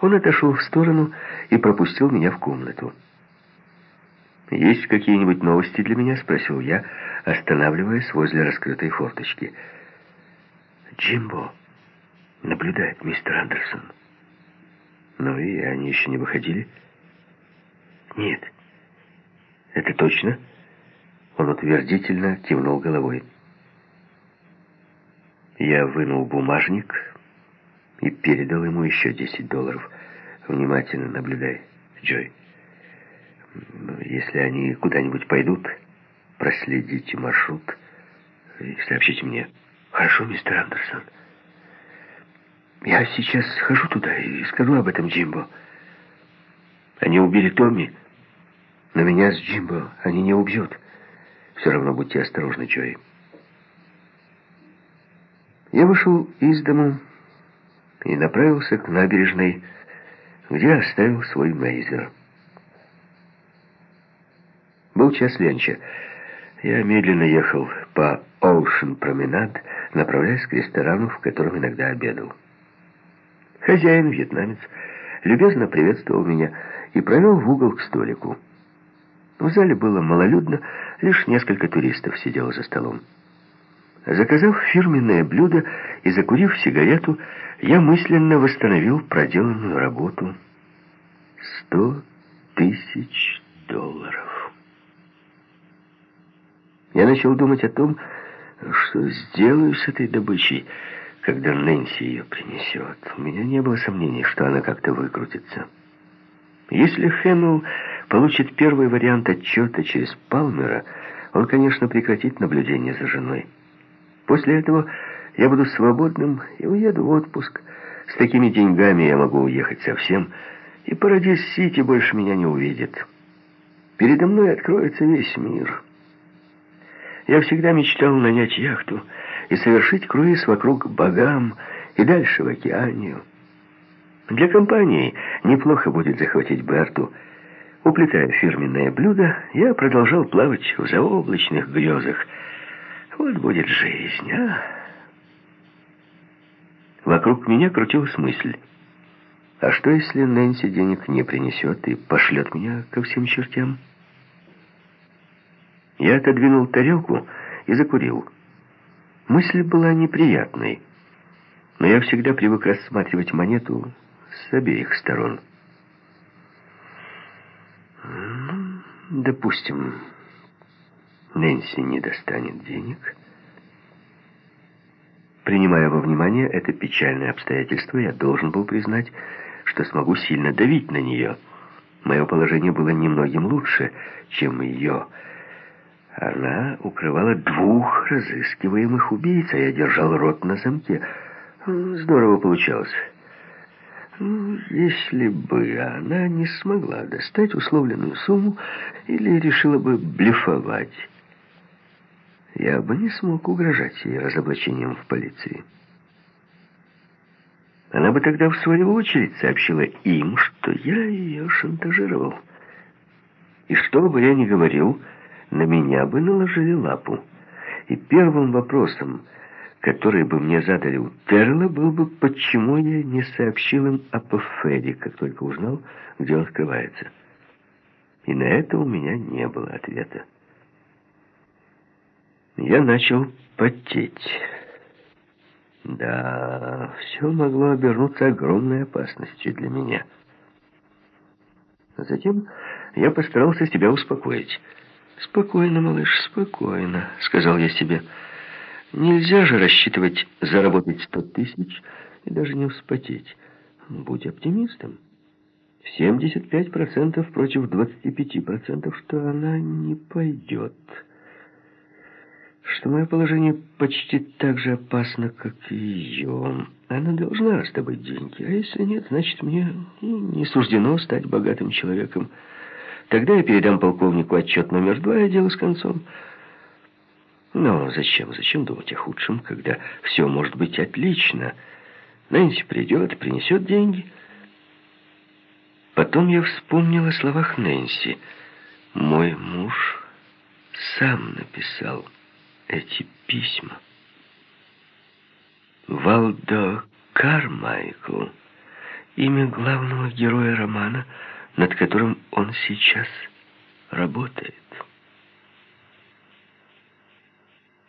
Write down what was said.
Он отошел в сторону и пропустил меня в комнату. «Есть какие-нибудь новости для меня?» — спросил я, останавливаясь возле раскрытой форточки. «Джимбо наблюдает мистер Андерсон». «Ну и они еще не выходили?» «Нет». «Это точно?» Он утвердительно кивнул головой. Я вынул бумажник и передал ему еще 10 долларов. «Внимательно наблюдай, Джой». Если они куда-нибудь пойдут, проследите маршрут и сообщите мне. Хорошо, мистер Андерсон. Я сейчас схожу туда и скажу об этом Джимбо. Они убили Томми, но меня с Джимбо они не убьют. Все равно будьте осторожны, Джой. Я вышел из дому и направился к набережной, где оставил свой мейзер. Был час ленча. Я медленно ехал по Оушен Променад, направляясь к ресторану, в котором иногда обедал. Хозяин, вьетнамец, любезно приветствовал меня и провел в угол к столику. В зале было малолюдно, лишь несколько туристов сидело за столом. Заказав фирменное блюдо и закурив сигарету, я мысленно восстановил проделанную работу. Сто тысяч долларов. Я начал думать о том, что сделаю с этой добычей, когда Нэнси ее принесет. У меня не было сомнений, что она как-то выкрутится. Если Хэмилл получит первый вариант отчета через Палмера, он, конечно, прекратит наблюдение за женой. После этого я буду свободным и уеду в отпуск. С такими деньгами я могу уехать совсем, и Парадис-Сити больше меня не увидит. Передо мной откроется весь мир». Я всегда мечтал нанять яхту и совершить круиз вокруг Багам и дальше в океанию. Для компании неплохо будет захватить Берту. Уплетая фирменное блюдо, я продолжал плавать в заоблачных грезах. Вот будет жизнь, а? Вокруг меня крутилась мысль. А что, если Нэнси денег не принесет и пошлет меня ко всем чертям? Я отодвинул тарелку и закурил. Мысль была неприятной, но я всегда привык рассматривать монету с обеих сторон. Ну, допустим, Нэнси не достанет денег. Принимая во внимание это печальное обстоятельство, я должен был признать, что смогу сильно давить на нее. Мое положение было немногим лучше, чем ее она укрывала двух разыскиваемых убийц, а я держал рот на замке. Здорово получалось. Ну, если бы она не смогла достать условленную сумму или решила бы блефовать, я бы не смог угрожать ей разоблачением в полиции. Она бы тогда, в свою очередь, сообщила им, что я ее шантажировал. И что бы я ни говорил на меня бы наложили лапу. И первым вопросом, который бы мне задали у Терла, был бы, почему я не сообщил им о Пафеде, как только узнал, где он скрывается. И на это у меня не было ответа. Я начал потеть. Да, все могло обернуться огромной опасностью для меня. Затем я постарался себя успокоить. «Спокойно, малыш, спокойно», — сказал я себе. «Нельзя же рассчитывать заработать сто тысяч и даже не вспотеть. Будь оптимистом. 75% против 25%, что она не пойдет. Что мое положение почти так же опасно, как и ее. Она должна раздобыть деньги, а если нет, значит, мне не суждено стать богатым человеком». Тогда я передам полковнику отчет номер два, и дело с концом. Но зачем, зачем думать о худшем, когда все может быть отлично? Нэнси придет, принесет деньги. Потом я вспомнил о словах Нэнси. Мой муж сам написал эти письма. Валдо Кармайкл имя главного героя романа, над которым он сейчас работает.